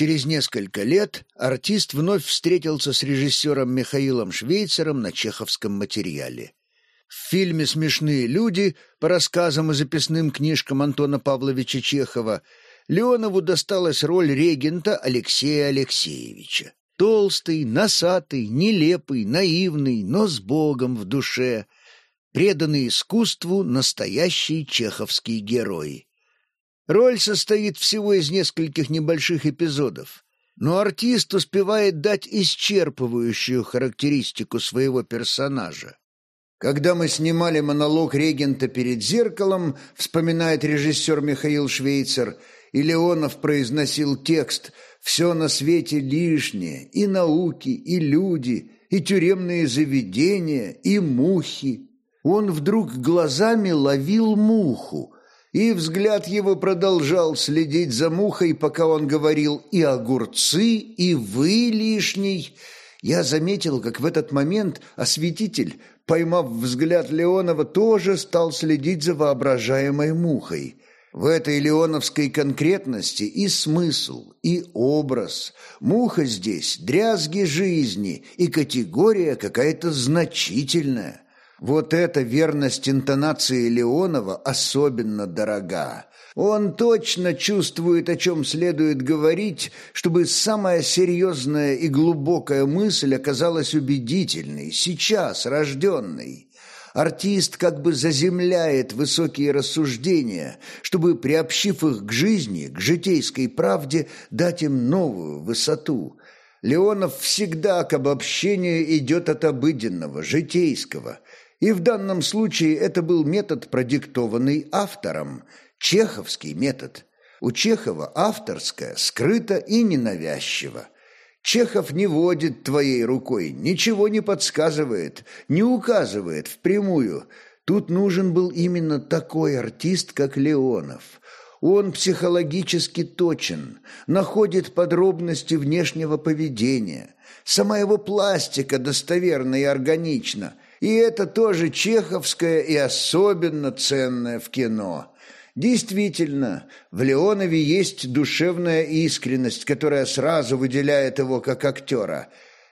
Через несколько лет артист вновь встретился с режиссером Михаилом Швейцером на чеховском материале. В фильме «Смешные люди» по рассказам и записным книжкам Антона Павловича Чехова Леонову досталась роль регента Алексея Алексеевича. Толстый, носатый, нелепый, наивный, но с Богом в душе. Преданный искусству настоящий чеховский герой. Роль состоит всего из нескольких небольших эпизодов, но артист успевает дать исчерпывающую характеристику своего персонажа. Когда мы снимали монолог регента перед зеркалом, вспоминает режиссер Михаил Швейцер, и Леонов произносил текст «Все на свете лишнее, и науки, и люди, и тюремные заведения, и мухи». Он вдруг глазами ловил муху, и взгляд его продолжал следить за мухой, пока он говорил «и огурцы, и вы лишний». Я заметил, как в этот момент осветитель поймав взгляд Леонова, тоже стал следить за воображаемой мухой. В этой леоновской конкретности и смысл, и образ. Муха здесь – дрязги жизни, и категория какая-то значительная. Вот эта верность интонации Леонова особенно дорога. Он точно чувствует, о чем следует говорить, чтобы самая серьезная и глубокая мысль оказалась убедительной, сейчас рожденной. Артист как бы заземляет высокие рассуждения, чтобы, приобщив их к жизни, к житейской правде, дать им новую высоту. Леонов всегда к обобщению идет от обыденного, житейского. И в данном случае это был метод, продиктованный автором – Чеховский метод. У Чехова авторское, скрыто и ненавязчиво. Чехов не водит твоей рукой, ничего не подсказывает, не указывает впрямую. Тут нужен был именно такой артист, как Леонов. Он психологически точен, находит подробности внешнего поведения. Сама его пластика достоверна и органична. И это тоже чеховское и особенно ценное в кино. Действительно, в Леонове есть душевная искренность, которая сразу выделяет его как актера.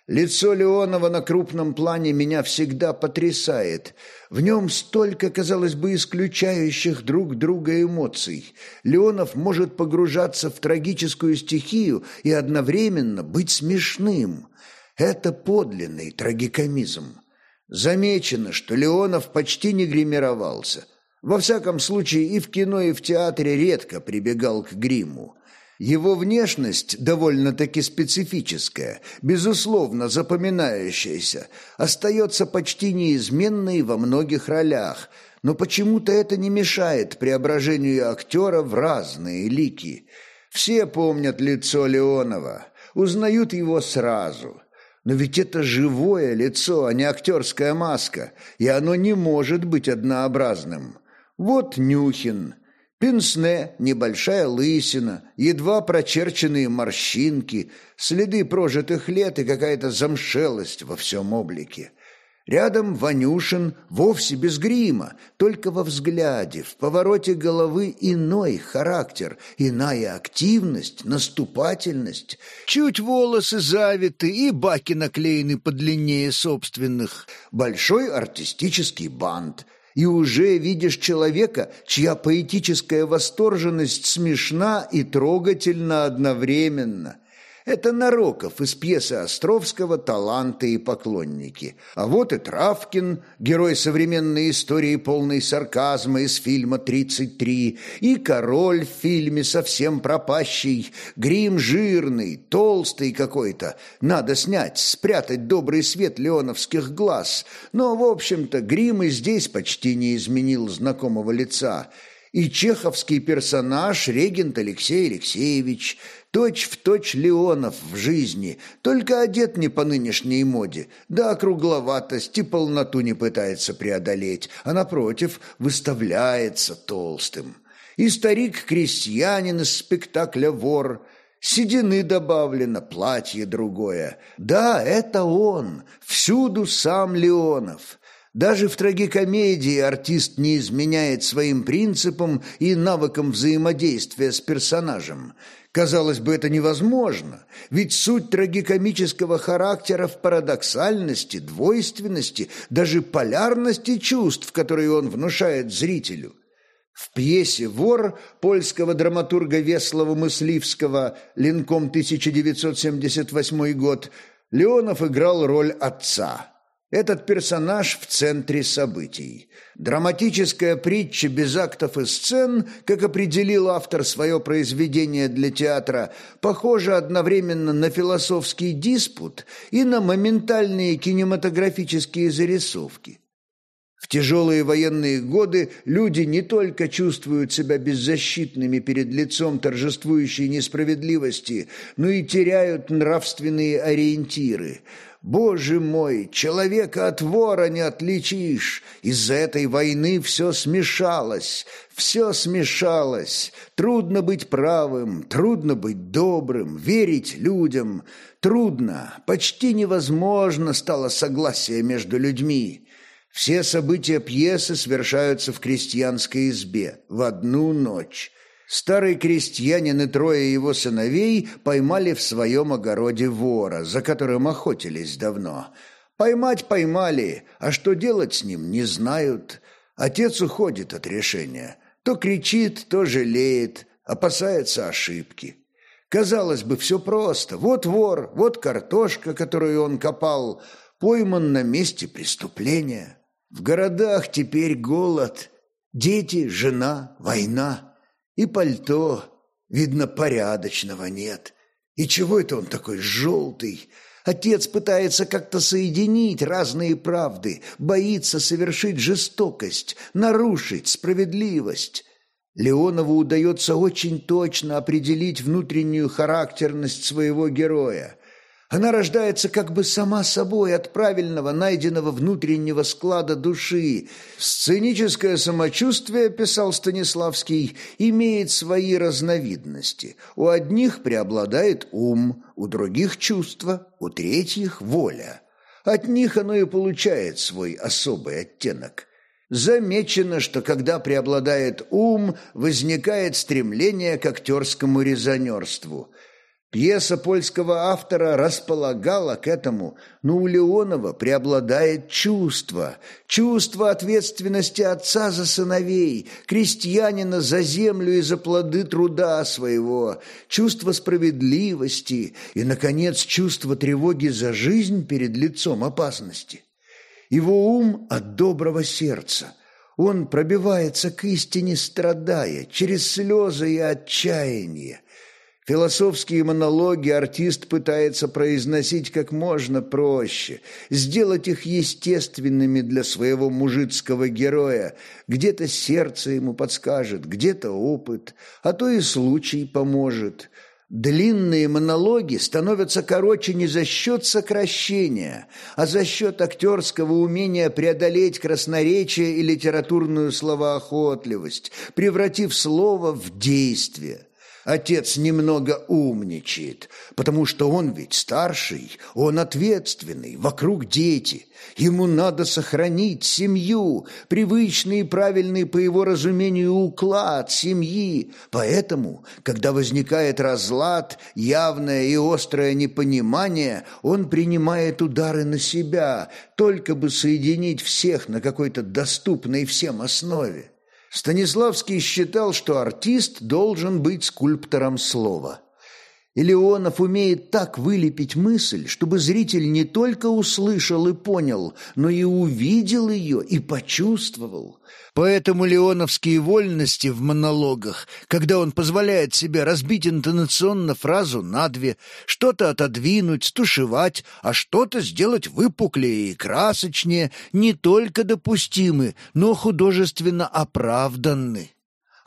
Лицо Леонова на крупном плане меня всегда потрясает. В нем столько, казалось бы, исключающих друг друга эмоций. Леонов может погружаться в трагическую стихию и одновременно быть смешным. Это подлинный трагикомизм. Замечено, что Леонов почти не гримировался – во всяком случае, и в кино, и в театре редко прибегал к гриму. Его внешность довольно-таки специфическая, безусловно запоминающаяся, остается почти неизменной во многих ролях, но почему-то это не мешает преображению актера в разные лики. Все помнят лицо Леонова, узнают его сразу – но ведь это живое лицо, а не актерская маска, и оно не может быть однообразным. Вот Нюхин, пенсне, небольшая лысина, едва прочерченные морщинки, следы прожитых лет и какая-то замшелость во всем облике. Рядом Ванюшин вовсе без грима, только во взгляде, в повороте головы иной характер, иная активность, наступательность. Чуть волосы завиты и баки наклеены подлиннее собственных. Большой артистический бант – и уже видишь человека, чья поэтическая восторженность смешна и трогательна одновременно – это Нароков из пьесы Островского «Таланты и поклонники». А вот и Травкин, герой современной истории полной сарказма из фильма «33», и Король в фильме совсем пропащий, грим жирный, толстый какой-то. Надо снять, спрятать добрый свет леоновских глаз. Но, в общем-то, грим и здесь почти не изменил знакомого лица – и чеховский персонаж регент Алексей Алексеевич, точь в точь Леонов в жизни, только одет не по нынешней моде, да округловатость и полноту не пытается преодолеть, а, напротив, выставляется толстым. И старик-крестьянин из спектакля «Вор», Седины добавлено, платье другое. Да, это он, всюду сам Леонов. Даже в трагикомедии артист не изменяет своим принципам и навыкам взаимодействия с персонажем. Казалось бы, это невозможно, ведь суть трагикомического характера в парадоксальности, двойственности, даже полярности чувств, которые он внушает зрителю. В пьесе «Вор» польского драматурга Веслова Мысливского «Ленком 1978 год» Леонов играл роль отца – этот персонаж в центре событий. Драматическая притча без актов и сцен, как определил автор свое произведение для театра, похожа одновременно на философский диспут и на моментальные кинематографические зарисовки. В тяжелые военные годы люди не только чувствуют себя беззащитными перед лицом торжествующей несправедливости, но и теряют нравственные ориентиры – Боже мой, человека от вора не отличишь. Из-за этой войны все смешалось, все смешалось. Трудно быть правым, трудно быть добрым, верить людям. Трудно, почти невозможно стало согласие между людьми. Все события пьесы совершаются в крестьянской избе в одну ночь. Старый крестьянин и трое его сыновей поймали в своем огороде вора, за которым охотились давно. Поймать поймали, а что делать с ним, не знают. Отец уходит от решения. То кричит, то жалеет, опасается ошибки. Казалось бы, все просто. Вот вор, вот картошка, которую он копал, пойман на месте преступления. В городах теперь голод, дети, жена, война. И пальто, видно, порядочного нет. И чего это он такой желтый? Отец пытается как-то соединить разные правды, боится совершить жестокость, нарушить справедливость. Леонову удается очень точно определить внутреннюю характерность своего героя. Она рождается как бы сама собой от правильного найденного внутреннего склада души. Сценическое самочувствие, писал Станиславский, имеет свои разновидности. У одних преобладает ум, у других чувство, у третьих воля. От них оно и получает свой особый оттенок. Замечено, что когда преобладает ум, возникает стремление к актерскому резонерству – Пьеса польского автора располагала к этому, но у Леонова преобладает чувство, чувство ответственности отца за сыновей, крестьянина за землю и за плоды труда своего, чувство справедливости и, наконец, чувство тревоги за жизнь перед лицом опасности. Его ум от доброго сердца. Он пробивается к истине, страдая, через слезы и отчаяние – Философские монологи артист пытается произносить как можно проще, сделать их естественными для своего мужицкого героя. Где-то сердце ему подскажет, где-то опыт, а то и случай поможет. Длинные монологи становятся короче не за счет сокращения, а за счет актерского умения преодолеть красноречие и литературную словоохотливость, превратив слово в действие. Отец немного умничает, потому что он ведь старший, он ответственный, вокруг дети. Ему надо сохранить семью, привычный и правильный по его разумению уклад семьи. Поэтому, когда возникает разлад, явное и острое непонимание, он принимает удары на себя, только бы соединить всех на какой-то доступной всем основе. Станиславский считал, что артист должен быть скульптором слова. Леонов умеет так вылепить мысль, чтобы зритель не только услышал и понял, но и увидел ее и почувствовал. Поэтому леоновские вольности в монологах, когда он позволяет себе разбить интонационно фразу на две, что-то отодвинуть, стушевать, а что-то сделать выпуклее и красочнее, не только допустимы, но художественно оправданны.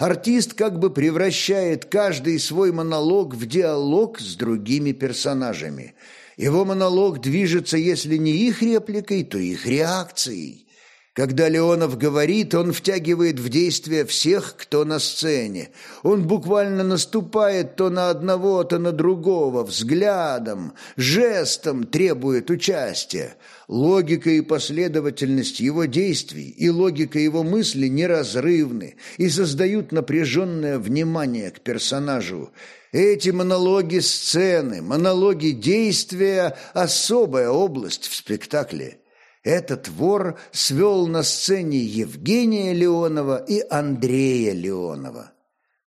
Артист как бы превращает каждый свой монолог в диалог с другими персонажами. Его монолог движется, если не их репликой, то их реакцией. Когда Леонов говорит, он втягивает в действие всех, кто на сцене. Он буквально наступает то на одного, то на другого, взглядом, жестом требует участия. Логика и последовательность его действий и логика его мысли неразрывны и создают напряженное внимание к персонажу. Эти монологи сцены, монологи действия – особая область в спектакле. Этот вор свел на сцене Евгения Леонова и Андрея Леонова.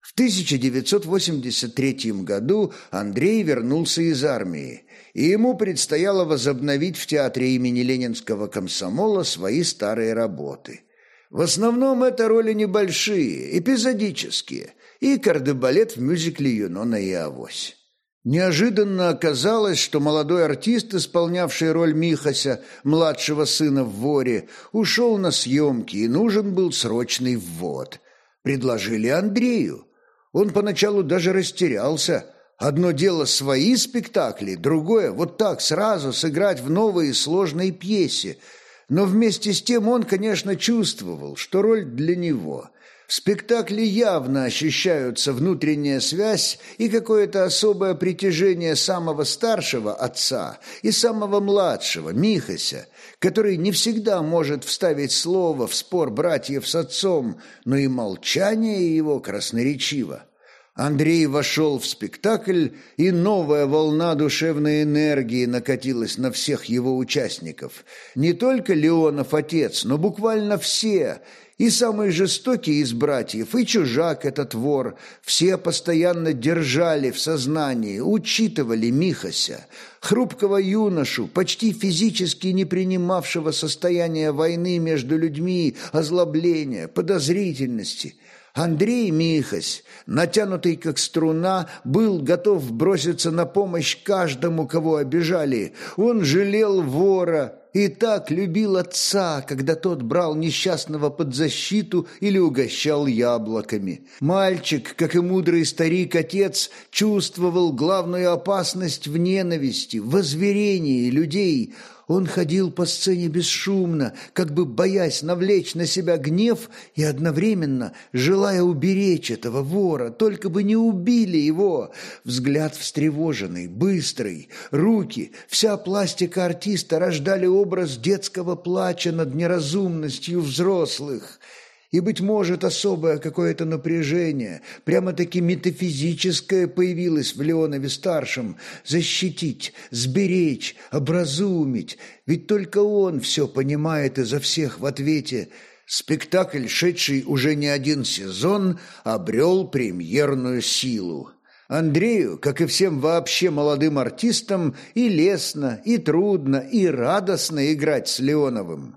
В 1983 году Андрей вернулся из армии, и ему предстояло возобновить в театре имени Ленинского комсомола свои старые работы. В основном это роли небольшие, эпизодические, и кардебалет в мюзикле «Юнона и Авось». Неожиданно оказалось, что молодой артист, исполнявший роль Михася, младшего сына в воре, ушел на съемки и нужен был срочный ввод. Предложили Андрею. Он поначалу даже растерялся. Одно дело свои спектакли, другое вот так сразу сыграть в новой и сложной пьесе. Но вместе с тем он, конечно, чувствовал, что роль для него – в спектакле явно ощущаются внутренняя связь и какое-то особое притяжение самого старшего отца и самого младшего, Михася, который не всегда может вставить слово в спор братьев с отцом, но и молчание его красноречиво. Андрей вошел в спектакль, и новая волна душевной энергии накатилась на всех его участников. Не только Леонов отец, но буквально все, и самый жестокий из братьев, и чужак этот вор, все постоянно держали в сознании, учитывали Михася, хрупкого юношу, почти физически не принимавшего состояние войны между людьми, озлобления, подозрительности – Андрей Михась, натянутый как струна, был готов броситься на помощь каждому, кого обижали. Он жалел вора и так любил отца, когда тот брал несчастного под защиту или угощал яблоками. Мальчик, как и мудрый старик-отец, чувствовал главную опасность в ненависти, в озверении людей – он ходил по сцене бесшумно, как бы боясь навлечь на себя гнев и одновременно желая уберечь этого вора, только бы не убили его. Взгляд встревоженный, быстрый, руки, вся пластика артиста рождали образ детского плача над неразумностью взрослых – и, быть может, особое какое-то напряжение, прямо-таки метафизическое появилось в Леонове-старшем. Защитить, сберечь, образумить. Ведь только он все понимает изо всех в ответе. Спектакль, шедший уже не один сезон, обрел премьерную силу. Андрею, как и всем вообще молодым артистам, и лестно, и трудно, и радостно играть с Леоновым.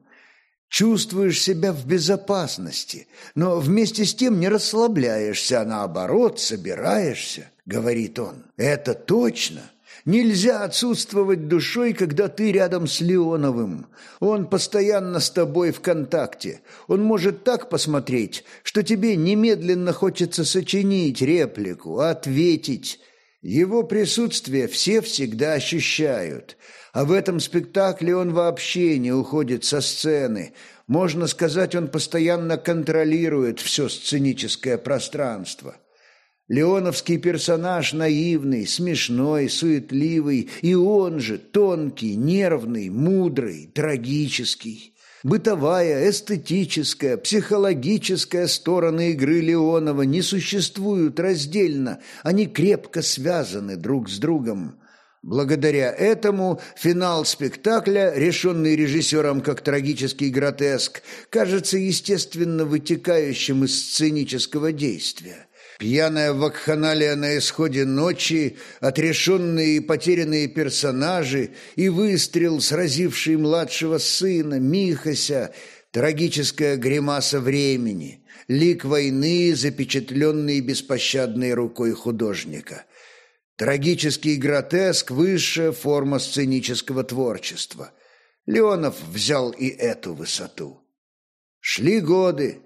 Чувствуешь себя в безопасности, но вместе с тем не расслабляешься, а наоборот собираешься, говорит он. Это точно. Нельзя отсутствовать душой, когда ты рядом с Леоновым. Он постоянно с тобой в контакте. Он может так посмотреть, что тебе немедленно хочется сочинить реплику, ответить. Его присутствие все всегда ощущают. А в этом спектакле он вообще не уходит со сцены. Можно сказать, он постоянно контролирует все сценическое пространство. Леоновский персонаж наивный, смешной, суетливый, и он же тонкий, нервный, мудрый, трагический. Бытовая, эстетическая, психологическая стороны игры Леонова не существуют раздельно, они крепко связаны друг с другом. Благодаря этому финал спектакля, решенный режиссером как трагический гротеск, кажется естественно вытекающим из сценического действия. Пьяная вакханалия на исходе ночи, отрешенные и потерянные персонажи и выстрел, сразивший младшего сына, Михася, трагическая гримаса времени, лик войны, запечатленный беспощадной рукой художника – Трагический гротеск – высшая форма сценического творчества. Леонов взял и эту высоту. Шли годы.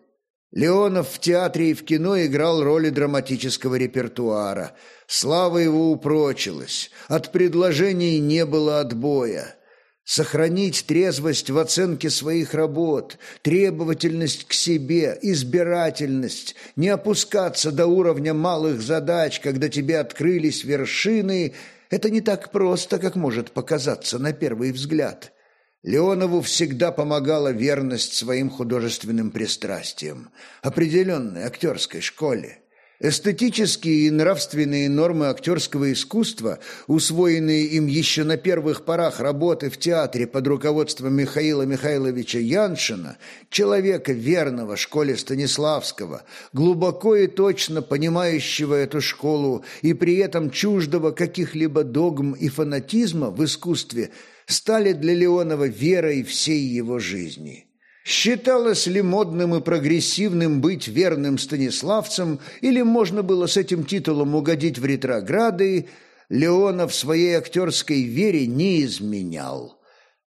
Леонов в театре и в кино играл роли драматического репертуара. Слава его упрочилась. От предложений не было отбоя. Сохранить трезвость в оценке своих работ, требовательность к себе, избирательность, не опускаться до уровня малых задач, когда тебе открылись вершины – это не так просто, как может показаться на первый взгляд. Леонову всегда помогала верность своим художественным пристрастиям, определенной актерской школе. Эстетические и нравственные нормы актерского искусства, усвоенные им еще на первых порах работы в театре под руководством Михаила Михайловича Яншина, человека верного школе Станиславского, глубоко и точно понимающего эту школу и при этом чуждого каких-либо догм и фанатизма в искусстве, стали для Леонова верой всей его жизни. Считалось ли модным и прогрессивным быть верным станиславцем, или можно было с этим титулом угодить в ретрограды, Леонов своей актерской вере не изменял.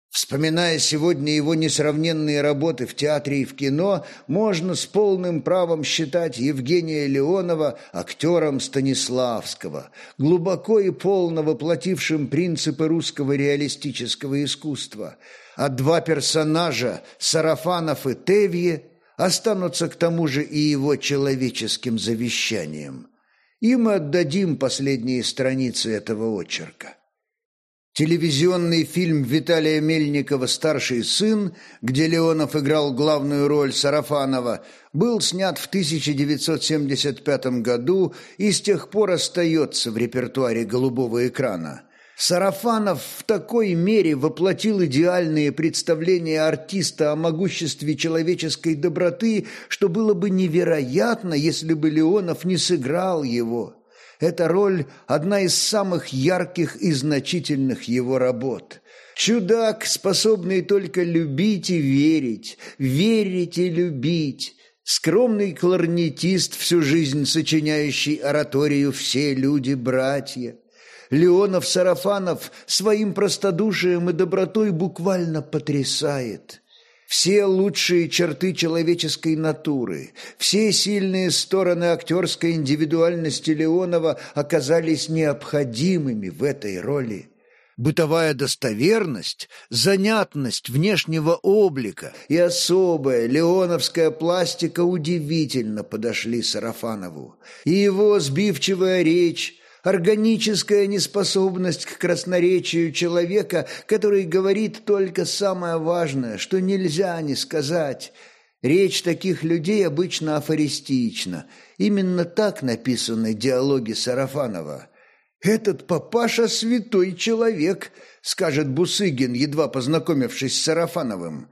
Вспоминая сегодня его несравненные работы в театре и в кино, можно с полным правом считать Евгения Леонова актером Станиславского, глубоко и полно воплотившим принципы русского реалистического искусства. А два персонажа, Сарафанов и Тевье, останутся к тому же и его человеческим завещанием. Им отдадим последние страницы этого очерка. Телевизионный фильм Виталия Мельникова «Старший сын», где Леонов играл главную роль Сарафанова, был снят в 1975 году и с тех пор остается в репертуаре голубого экрана. Сарафанов в такой мере воплотил идеальные представления артиста о могуществе человеческой доброты, что было бы невероятно, если бы Леонов не сыграл его. Эта роль – одна из самых ярких и значительных его работ. Чудак, способный только любить и верить, верить и любить. Скромный кларнетист, всю жизнь сочиняющий ораторию «Все люди-братья». Леонов Сарафанов своим простодушием и добротой буквально потрясает – все лучшие черты человеческой натуры, все сильные стороны актерской индивидуальности Леонова оказались необходимыми в этой роли. Бытовая достоверность, занятность внешнего облика и особая леоновская пластика удивительно подошли Сарафанову. И его сбивчивая речь, органическая неспособность к красноречию человека, который говорит только самое важное, что нельзя не сказать. Речь таких людей обычно афористична. Именно так написаны диалоги Сарафанова. «Этот папаша святой человек», — скажет Бусыгин, едва познакомившись с Сарафановым.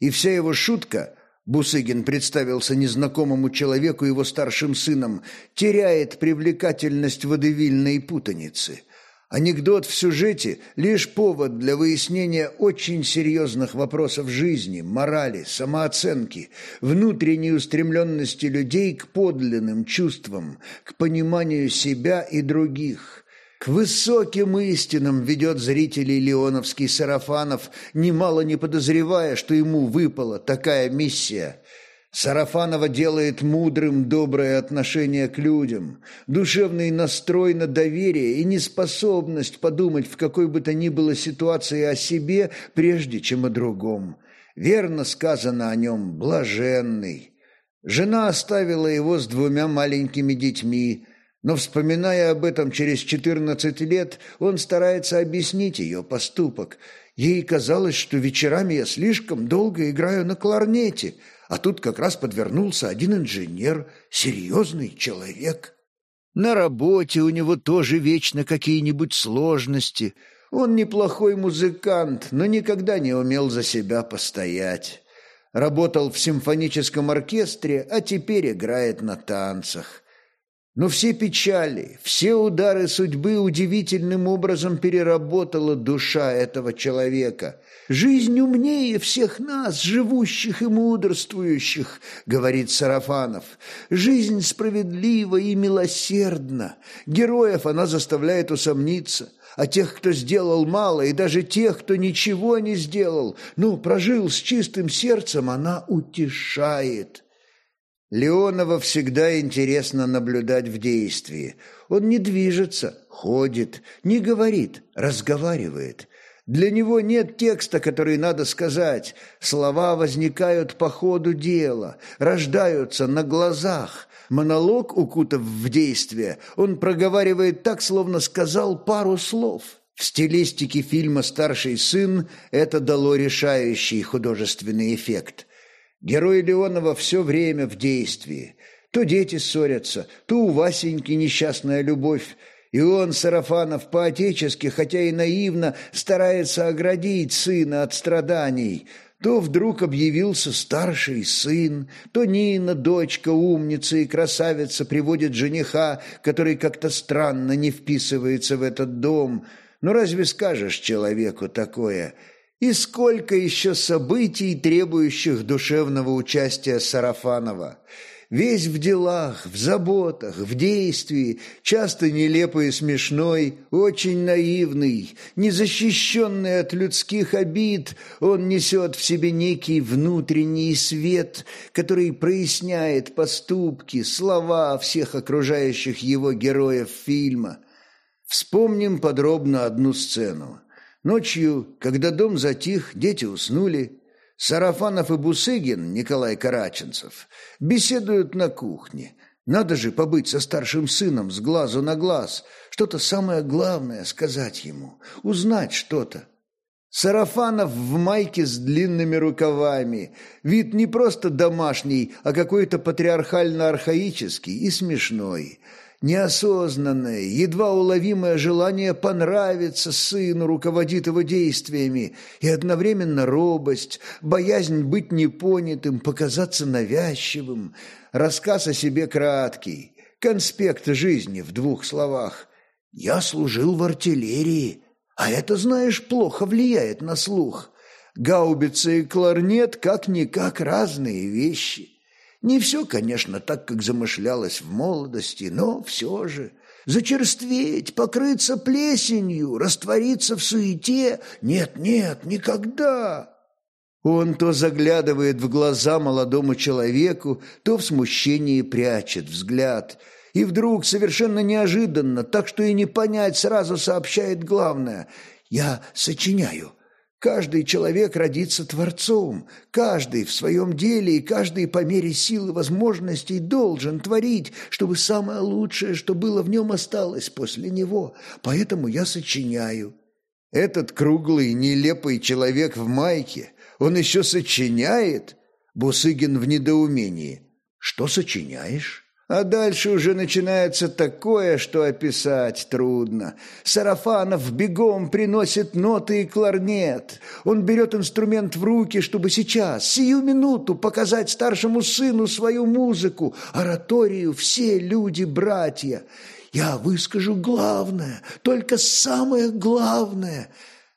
И вся его шутка — Бусыгин представился незнакомому человеку его старшим сыном, теряет привлекательность водевильной путаницы. Анекдот в сюжете – лишь повод для выяснения очень серьезных вопросов жизни, морали, самооценки, внутренней устремленности людей к подлинным чувствам, к пониманию себя и других – к высоким истинам ведет зрителей Леоновский Сарафанов, немало не подозревая, что ему выпала такая миссия. Сарафанова делает мудрым доброе отношение к людям, душевный настрой на доверие и неспособность подумать в какой бы то ни было ситуации о себе, прежде чем о другом. Верно сказано о нем «блаженный». Жена оставила его с двумя маленькими детьми – но, вспоминая об этом через 14 лет, он старается объяснить ее поступок. Ей казалось, что вечерами я слишком долго играю на кларнете, а тут как раз подвернулся один инженер, серьезный человек. На работе у него тоже вечно какие-нибудь сложности. Он неплохой музыкант, но никогда не умел за себя постоять. Работал в симфоническом оркестре, а теперь играет на танцах. Но все печали, все удары судьбы удивительным образом переработала душа этого человека. «Жизнь умнее всех нас, живущих и мудрствующих», — говорит Сарафанов. «Жизнь справедлива и милосердна. Героев она заставляет усомниться» а тех, кто сделал мало, и даже тех, кто ничего не сделал, ну, прожил с чистым сердцем, она утешает. Леонова всегда интересно наблюдать в действии. Он не движется, ходит, не говорит, разговаривает. Для него нет текста, который надо сказать. Слова возникают по ходу дела, рождаются на глазах. Монолог, укутав в действие, он проговаривает так, словно сказал пару слов. В стилистике фильма «Старший сын» это дало решающий художественный эффект. Герой Леонова все время в действии. То дети ссорятся, то у Васеньки несчастная любовь, и он, Сарафанов, по-отечески, хотя и наивно, старается оградить сына от страданий. То вдруг объявился старший сын, то Нина, дочка, умница и красавица, приводит жениха, который как-то странно не вписывается в этот дом. Ну разве скажешь человеку такое? И сколько еще событий, требующих душевного участия Сарафанова? весь в делах, в заботах, в действии, часто нелепый и смешной, очень наивный, незащищенный от людских обид, он несет в себе некий внутренний свет, который проясняет поступки, слова всех окружающих его героев фильма. Вспомним подробно одну сцену. Ночью, когда дом затих, дети уснули, Сарафанов и Бусыгин, Николай Караченцев, беседуют на кухне. Надо же побыть со старшим сыном с глазу на глаз, что-то самое главное сказать ему, узнать что-то. Сарафанов в майке с длинными рукавами, вид не просто домашний, а какой-то патриархально-архаический и смешной – Неосознанное, едва уловимое желание понравиться сыну руководит его действиями, и одновременно робость, боязнь быть непонятым, показаться навязчивым. Рассказ о себе краткий, конспект жизни в двух словах. «Я служил в артиллерии, а это, знаешь, плохо влияет на слух. Гаубица и кларнет как-никак разные вещи». Не все, конечно, так, как замышлялось в молодости, но все же. Зачерстветь, покрыться плесенью, раствориться в суете – нет, нет, никогда. Он то заглядывает в глаза молодому человеку, то в смущении прячет взгляд. И вдруг, совершенно неожиданно, так что и не понять, сразу сообщает главное – «Я сочиняю». Каждый человек родится творцом, каждый в своем деле и каждый по мере сил и возможностей должен творить, чтобы самое лучшее, что было в нем, осталось после него. Поэтому я сочиняю. Этот круглый, нелепый человек в майке, он еще сочиняет? Бусыгин в недоумении. Что сочиняешь? А дальше уже начинается такое, что описать трудно. Сарафанов бегом приносит ноты и кларнет. Он берет инструмент в руки, чтобы сейчас, сию минуту, показать старшему сыну свою музыку, ораторию «Все люди-братья». Я выскажу главное, только самое главное.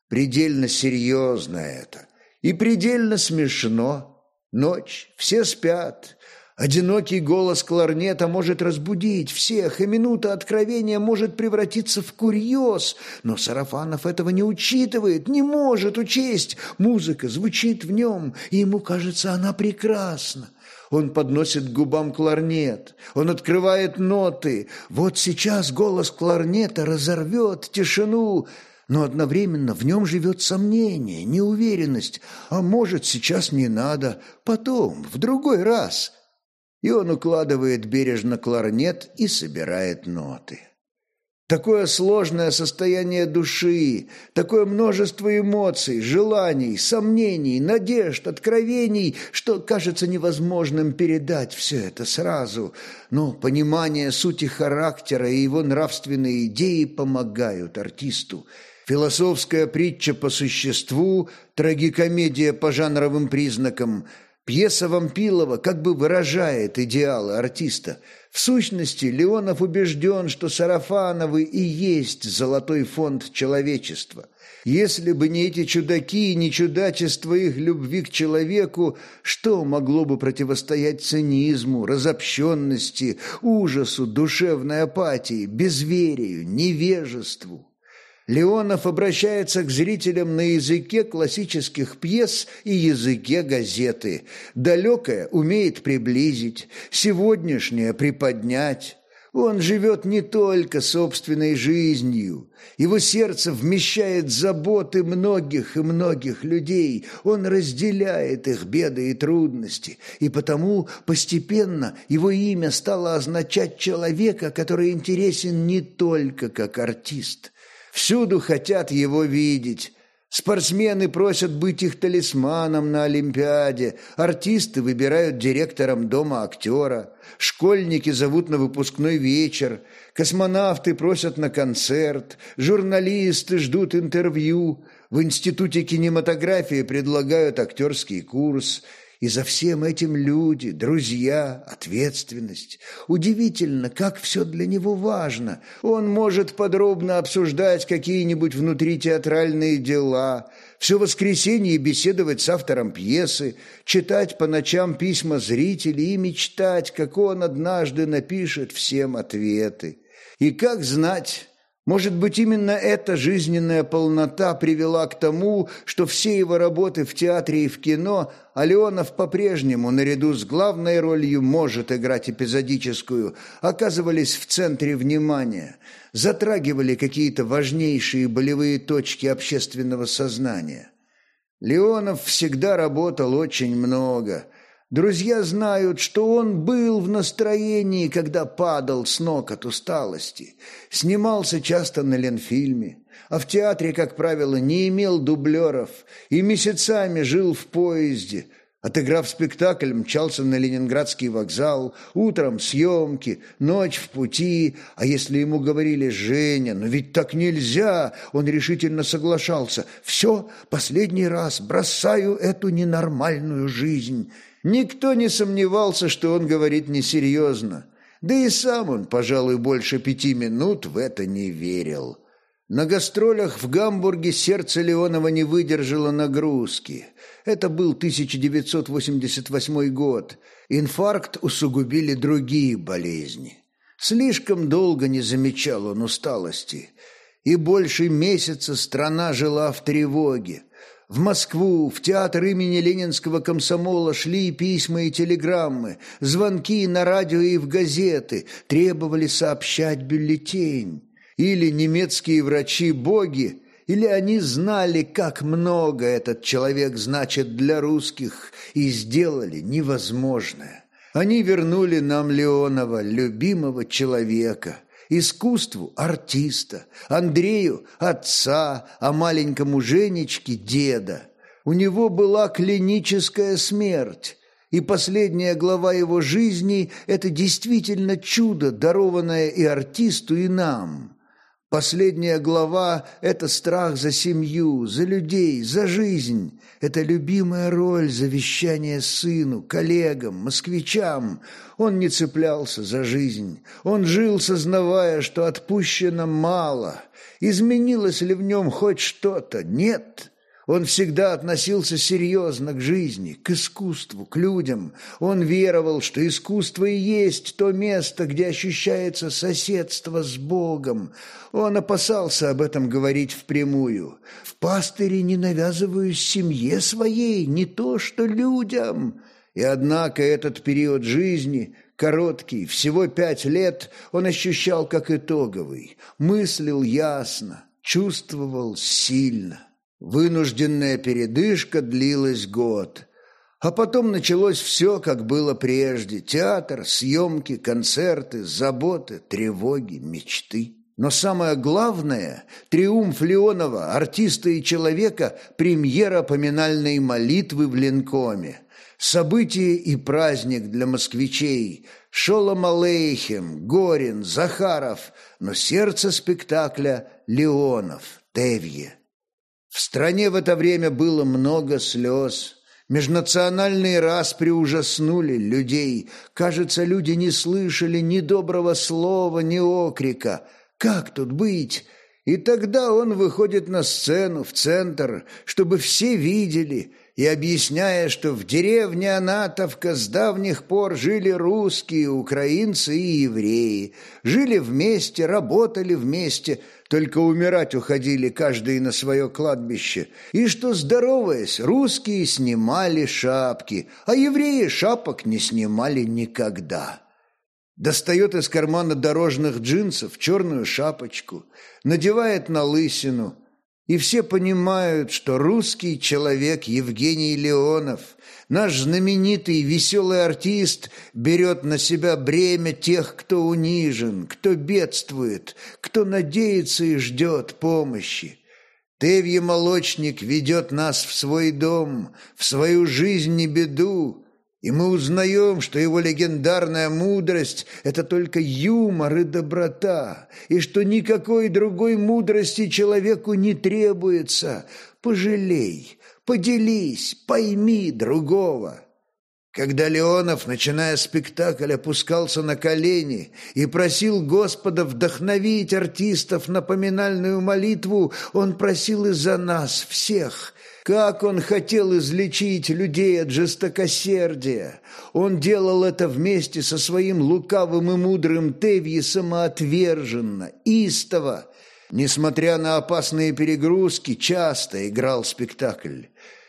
Предельно серьезно это и предельно смешно. Ночь, все спят, Одинокий голос кларнета может разбудить всех, и минута откровения может превратиться в курьез. Но Сарафанов этого не учитывает, не может учесть. Музыка звучит в нем, и ему кажется, она прекрасна. Он подносит к губам кларнет, он открывает ноты. Вот сейчас голос кларнета разорвет тишину, но одновременно в нем живет сомнение, неуверенность. А может, сейчас не надо, потом, в другой раз – и он укладывает бережно кларнет и собирает ноты. Такое сложное состояние души, такое множество эмоций, желаний, сомнений, надежд, откровений, что кажется невозможным передать все это сразу. Но понимание сути характера и его нравственные идеи помогают артисту. Философская притча по существу, трагикомедия по жанровым признакам – Пьеса Вампилова как бы выражает идеалы артиста. В сущности, Леонов убежден, что Сарафановы и есть золотой фонд человечества. Если бы не эти чудаки и не чудачество их любви к человеку, что могло бы противостоять цинизму, разобщенности, ужасу, душевной апатии, безверию, невежеству? Леонов обращается к зрителям на языке классических пьес и языке газеты. Далекое умеет приблизить, сегодняшнее приподнять. Он живет не только собственной жизнью. Его сердце вмещает заботы многих и многих людей. Он разделяет их беды и трудности. И потому постепенно его имя стало означать человека, который интересен не только как артист. Всюду хотят его видеть, Спортсмены просят быть их талисманом на Олимпиаде, артисты выбирают директором дома актера, школьники зовут на выпускной вечер, космонавты просят на концерт, журналисты ждут интервью, в Институте кинематографии предлагают актерский курс – и за всем этим люди, друзья, ответственность. Удивительно, как все для него важно. Он может подробно обсуждать какие-нибудь внутритеатральные дела, все воскресенье беседовать с автором пьесы, читать по ночам письма зрителей и мечтать, как он однажды напишет всем ответы. И как знать, может быть, именно эта жизненная полнота привела к тому, что все его работы в театре и в кино а Леонов по-прежнему, наряду с главной ролью «может играть эпизодическую», оказывались в центре внимания, затрагивали какие-то важнейшие болевые точки общественного сознания. Леонов всегда работал очень много – Друзья знают, что он был в настроении, когда падал с ног от усталости. Снимался часто на Ленфильме, а в театре, как правило, не имел дублеров и месяцами жил в поезде. Отыграв спектакль, мчался на Ленинградский вокзал, утром съемки, ночь в пути, а если ему говорили «Женя, но ведь так нельзя», он решительно соглашался «Все, последний раз, бросаю эту ненормальную жизнь». Никто не сомневался, что он говорит несерьезно. Да и сам он, пожалуй, больше пяти минут в это не верил. На гастролях в Гамбурге сердце Леонова не выдержало нагрузки. Это был 1988 год. Инфаркт усугубили другие болезни. Слишком долго не замечал он усталости. И больше месяца страна жила в тревоге. В Москву, в театр имени Ленинского комсомола шли письма и телеграммы, звонки на радио и в газеты, требовали сообщать бюллетень. Или немецкие врачи-боги, или они знали, как много этот человек значит для русских, и сделали невозможное. Они вернули нам Леонова, любимого человека – искусству – артиста, Андрею – отца, а маленькому Женечке – деда. У него была клиническая смерть, и последняя глава его жизни – это действительно чудо, дарованное и артисту, и нам. Последняя глава – это страх за семью, за людей, за жизнь. Это любимая роль завещания сыну, коллегам, москвичам. Он не цеплялся за жизнь. Он жил, сознавая, что отпущено мало. Изменилось ли в нем хоть что-то? Нет. Он всегда относился серьезно к жизни, к искусству, к людям. Он веровал, что искусство и есть то место, где ощущается соседство с Богом. Он опасался об этом говорить впрямую. «В пастыре не навязываюсь семье своей, не то что людям». И однако этот период жизни, короткий, всего пять лет, он ощущал как итоговый, мыслил ясно, чувствовал сильно. Вынужденная передышка длилась год. А потом началось все, как было прежде. Театр, съемки, концерты, заботы, тревоги, мечты. Но самое главное – триумф Леонова, артиста и человека, премьера поминальной молитвы в Ленкоме. Событие и праздник для москвичей. Шолом Алейхем, Горин, Захаров, но сердце спектакля – Леонов, Тевье. В стране в это время было много слез. Межнациональные распри ужаснули людей. Кажется, люди не слышали ни доброго слова, ни окрика. Как тут быть? И тогда он выходит на сцену, в центр, чтобы все видели – и объясняя, что в деревне Анатовка с давних пор жили русские, украинцы и евреи, жили вместе, работали вместе, только умирать уходили каждый на свое кладбище, и что, здороваясь, русские снимали шапки, а евреи шапок не снимали никогда. достает из кармана дорожных джинсов черную шапочку, надевает на лысину, и все понимают, что русский человек Евгений Леонов, наш знаменитый веселый артист, берет на себя бремя тех, кто унижен, кто бедствует, кто надеется и ждет помощи. Тевье Молочник ведет нас в свой дом, в свою жизнь и беду, и мы узнаем, что его легендарная мудрость – это только юмор и доброта, и что никакой другой мудрости человеку не требуется. Пожалей, поделись, пойми другого. Когда Леонов, начиная спектакль, опускался на колени и просил Господа вдохновить артистов на поминальную молитву, он просил и за нас всех – как он хотел излечить людей от жестокосердия! Он делал это вместе со своим лукавым и мудрым Тевьи самоотверженно, истово. Несмотря на опасные перегрузки, часто играл спектакль.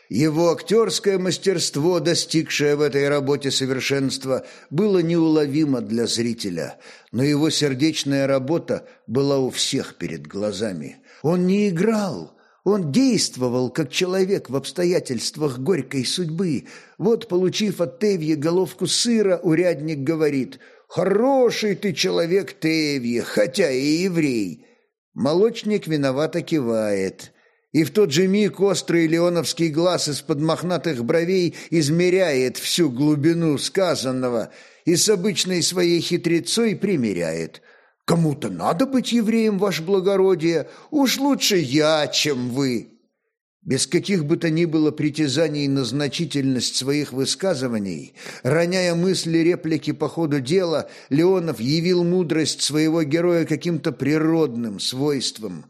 Его актерское мастерство, достигшее в этой работе совершенства, было неуловимо для зрителя, но его сердечная работа была у всех перед глазами. Он не играл, он действовал, как человек в обстоятельствах горькой судьбы. Вот, получив от Тевья головку сыра, урядник говорит «Хороший ты человек, Тевья, хотя и еврей». Молочник виновато кивает. И в тот же миг острый леоновский глаз из-под мохнатых бровей измеряет всю глубину сказанного и с обычной своей хитрецой примеряет – Кому-то надо быть евреем, ваше благородие, уж лучше я, чем вы». Без каких бы то ни было притязаний на значительность своих высказываний, роняя мысли реплики по ходу дела, Леонов явил мудрость своего героя каким-то природным свойством.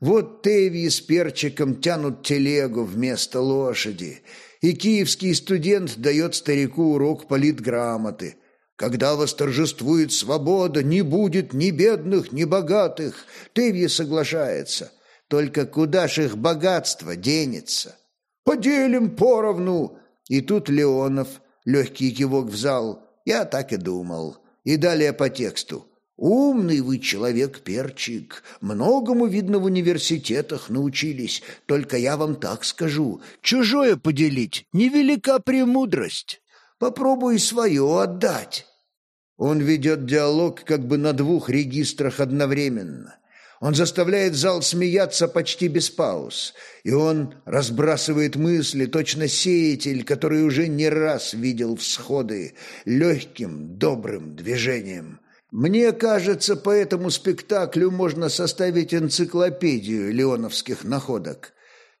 Вот Теви с перчиком тянут телегу вместо лошади, и киевский студент дает старику урок политграмоты – когда восторжествует свобода, не будет ни бедных, ни богатых. Тевье соглашается. Только куда ж их богатство денется? Поделим поровну. И тут Леонов, легкий кивок в зал. Я так и думал. И далее по тексту. «Умный вы человек, перчик, многому, видно, в университетах научились, только я вам так скажу, чужое поделить невелика премудрость». Попробуй свое отдать. Он ведет диалог как бы на двух регистрах одновременно. Он заставляет зал смеяться почти без пауз, и он разбрасывает мысли, точно сеятель, который уже не раз видел всходы, легким, добрым движением. Мне кажется, по этому спектаклю можно составить энциклопедию леоновских находок.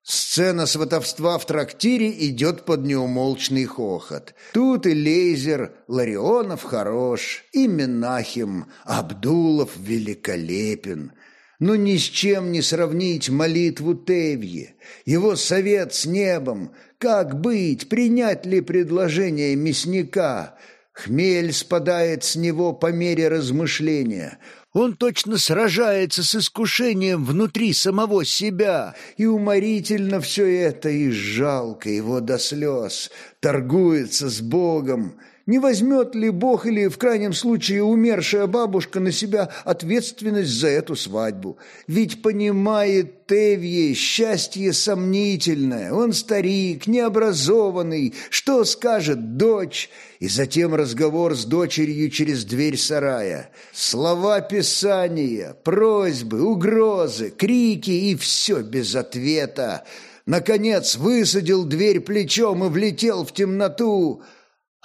Сцена сватовства в трактире идет под неумолчный хохот. Тут и Лейзер, Ларионов хорош, и Менахим, Абдулов великолепен. Но ни с чем не сравнить молитву Тевье, его совет с небом, как быть, принять ли предложение мясника. Хмель спадает с него по мере размышления – он точно сражается с искушением внутри самого себя, и уморительно все это, и жалко его до слез, торгуется с Богом, не возьмет ли Бог или, в крайнем случае, умершая бабушка на себя ответственность за эту свадьбу? Ведь понимает Тевье, счастье сомнительное, он старик, необразованный, что скажет дочь? И затем разговор с дочерью через дверь сарая. Слова Писания, просьбы, угрозы, крики и все без ответа. Наконец высадил дверь плечом и влетел в темноту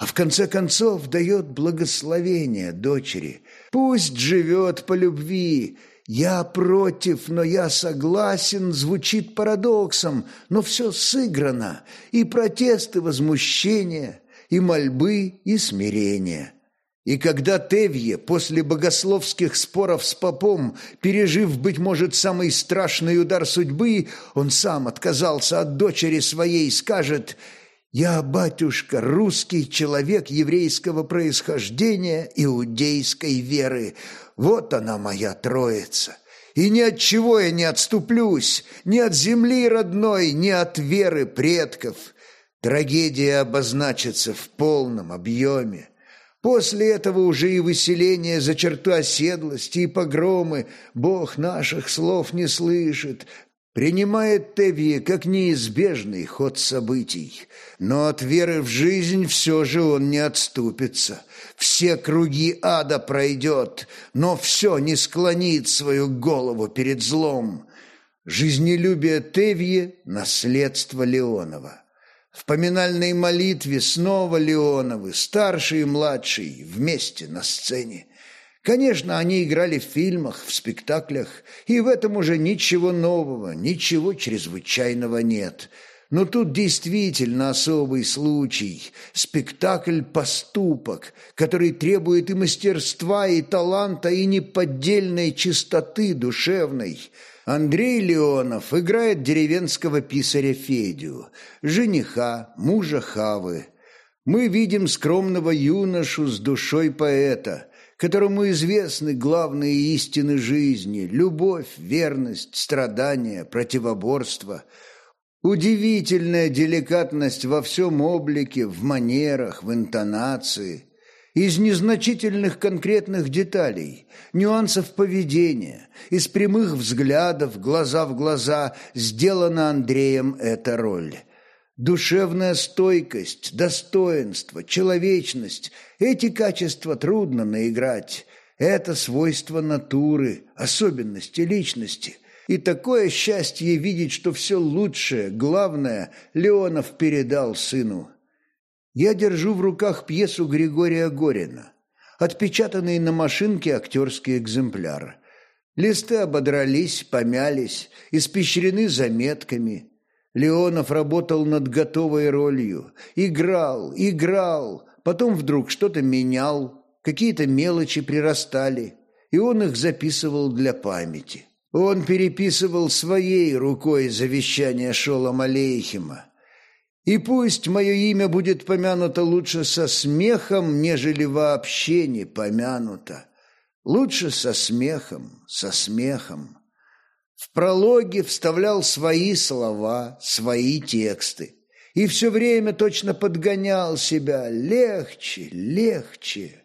а в конце концов дает благословение дочери. Пусть живет по любви. Я против, но я согласен, звучит парадоксом, но все сыграно, и протесты, возмущения, и мольбы, и смирения. И когда Тевье после богословских споров с попом, пережив, быть может, самый страшный удар судьбы, он сам отказался от дочери своей, скажет – я, батюшка, русский человек еврейского происхождения, иудейской веры. Вот она моя троица. И ни от чего я не отступлюсь, ни от земли родной, ни от веры предков. Трагедия обозначится в полном объеме. После этого уже и выселение за черту оседлости, и погромы Бог наших слов не слышит, принимает Тевье как неизбежный ход событий. Но от веры в жизнь все же он не отступится. Все круги ада пройдет, но все не склонит свою голову перед злом. Жизнелюбие Тевье – наследство Леонова. В поминальной молитве снова Леоновы, старший и младший, вместе на сцене. Конечно, они играли в фильмах, в спектаклях, и в этом уже ничего нового, ничего чрезвычайного нет. Но тут действительно особый случай. Спектакль-поступок, который требует и мастерства, и таланта, и неподдельной чистоты душевной – Андрей Леонов играет деревенского писаря Федю, жениха, мужа Хавы. Мы видим скромного юношу с душой поэта, которому известны главные истины жизни – любовь, верность, страдания, противоборство – Удивительная деликатность во всем облике, в манерах, в интонации из незначительных конкретных деталей, нюансов поведения, из прямых взглядов, глаза в глаза, сделана Андреем эта роль. Душевная стойкость, достоинство, человечность – эти качества трудно наиграть. Это свойство натуры, особенности личности. И такое счастье видеть, что все лучшее, главное, Леонов передал сыну. Я держу в руках пьесу Григория Горина, отпечатанный на машинке актерский экземпляр. Листы ободрались, помялись, испещрены заметками. Леонов работал над готовой ролью, играл, играл, потом вдруг что-то менял, какие-то мелочи прирастали, и он их записывал для памяти. Он переписывал своей рукой завещание Шолома Лейхема, и пусть мое имя будет помянуто лучше со смехом, нежели вообще не помянуто. Лучше со смехом, со смехом. В прологе вставлял свои слова, свои тексты. И все время точно подгонял себя. Легче, легче.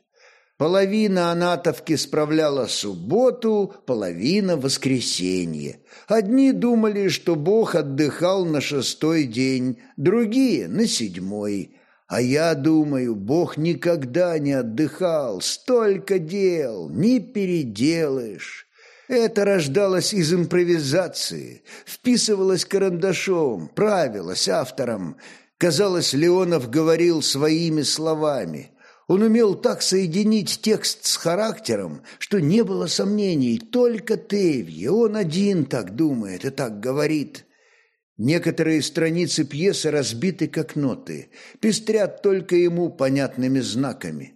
Половина анатовки справляла субботу, половина – воскресенье. Одни думали, что Бог отдыхал на шестой день, другие – на седьмой. А я думаю, Бог никогда не отдыхал, столько дел, не переделаешь. Это рождалось из импровизации, вписывалось карандашом, правилось автором. Казалось, Леонов говорил своими словами – он умел так соединить текст с характером, что не было сомнений, только Тевье, он один так думает и так говорит. Некоторые страницы пьесы разбиты как ноты, пестрят только ему понятными знаками.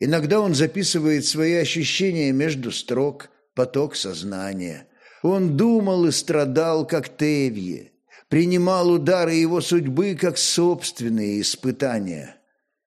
Иногда он записывает свои ощущения между строк, поток сознания. Он думал и страдал, как Тевье, принимал удары его судьбы, как собственные испытания –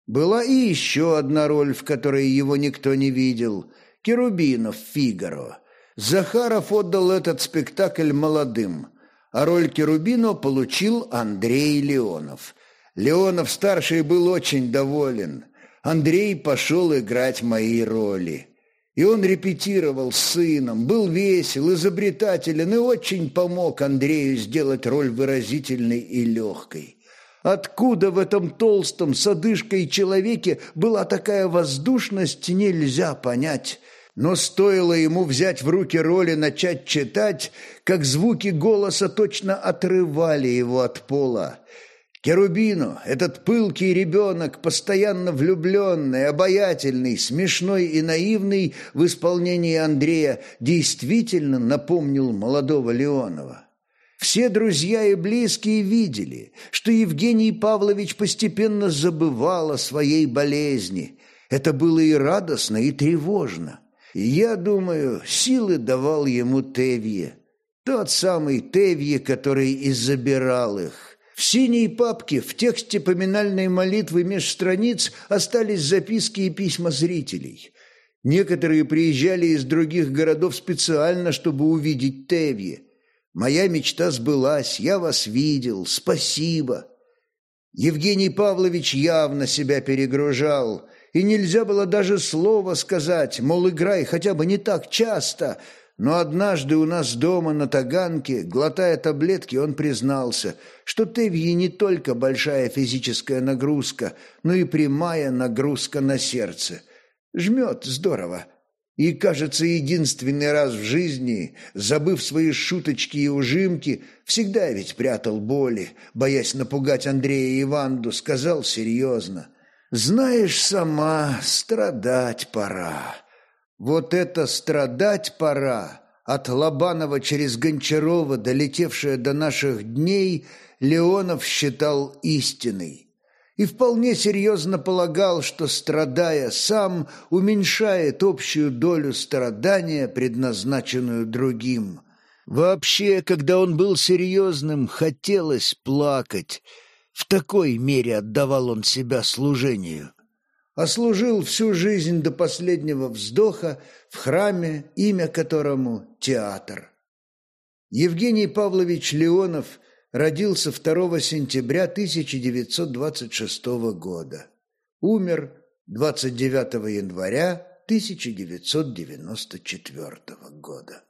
была и еще одна роль, в которой его никто не видел – Керубинов «Фигаро». Захаров отдал этот спектакль молодым, а роль Керубино получил Андрей Леонов. Леонов-старший был очень доволен. Андрей пошел играть мои роли. И он репетировал с сыном, был весел, изобретателен и очень помог Андрею сделать роль выразительной и легкой. Откуда в этом толстом с одышкой человеке была такая воздушность, нельзя понять. Но стоило ему взять в руки роли начать читать, как звуки голоса точно отрывали его от пола. Керубино, этот пылкий ребенок, постоянно влюбленный, обаятельный, смешной и наивный в исполнении Андрея, действительно напомнил молодого Леонова. Все друзья и близкие видели, что Евгений Павлович постепенно забывал о своей болезни. Это было и радостно, и тревожно. я думаю, силы давал ему Тевье. Тот самый Тевье, который и забирал их. В синей папке в тексте поминальной молитвы меж страниц остались записки и письма зрителей. Некоторые приезжали из других городов специально, чтобы увидеть Тевье. Моя мечта сбылась, я вас видел, спасибо. Евгений Павлович явно себя перегружал, и нельзя было даже слова сказать, мол, играй хотя бы не так часто. Но однажды у нас дома на Таганке, глотая таблетки, он признался, что Тевьи не только большая физическая нагрузка, но и прямая нагрузка на сердце. Жмет здорово. И, кажется, единственный раз в жизни, забыв свои шуточки и ужимки, всегда ведь прятал боли, боясь напугать Андрея и Иванду, сказал серьезно. «Знаешь сама, страдать пора». Вот это страдать пора, от Лобанова через Гончарова, долетевшая до наших дней, Леонов считал истиной и вполне серьезно полагал, что, страдая сам, уменьшает общую долю страдания, предназначенную другим. Вообще, когда он был серьезным, хотелось плакать. В такой мере отдавал он себя служению. А служил всю жизнь до последнего вздоха в храме, имя которому – театр. Евгений Павлович Леонов – родился 2 сентября 1926 года. Умер 29 января 1994 года.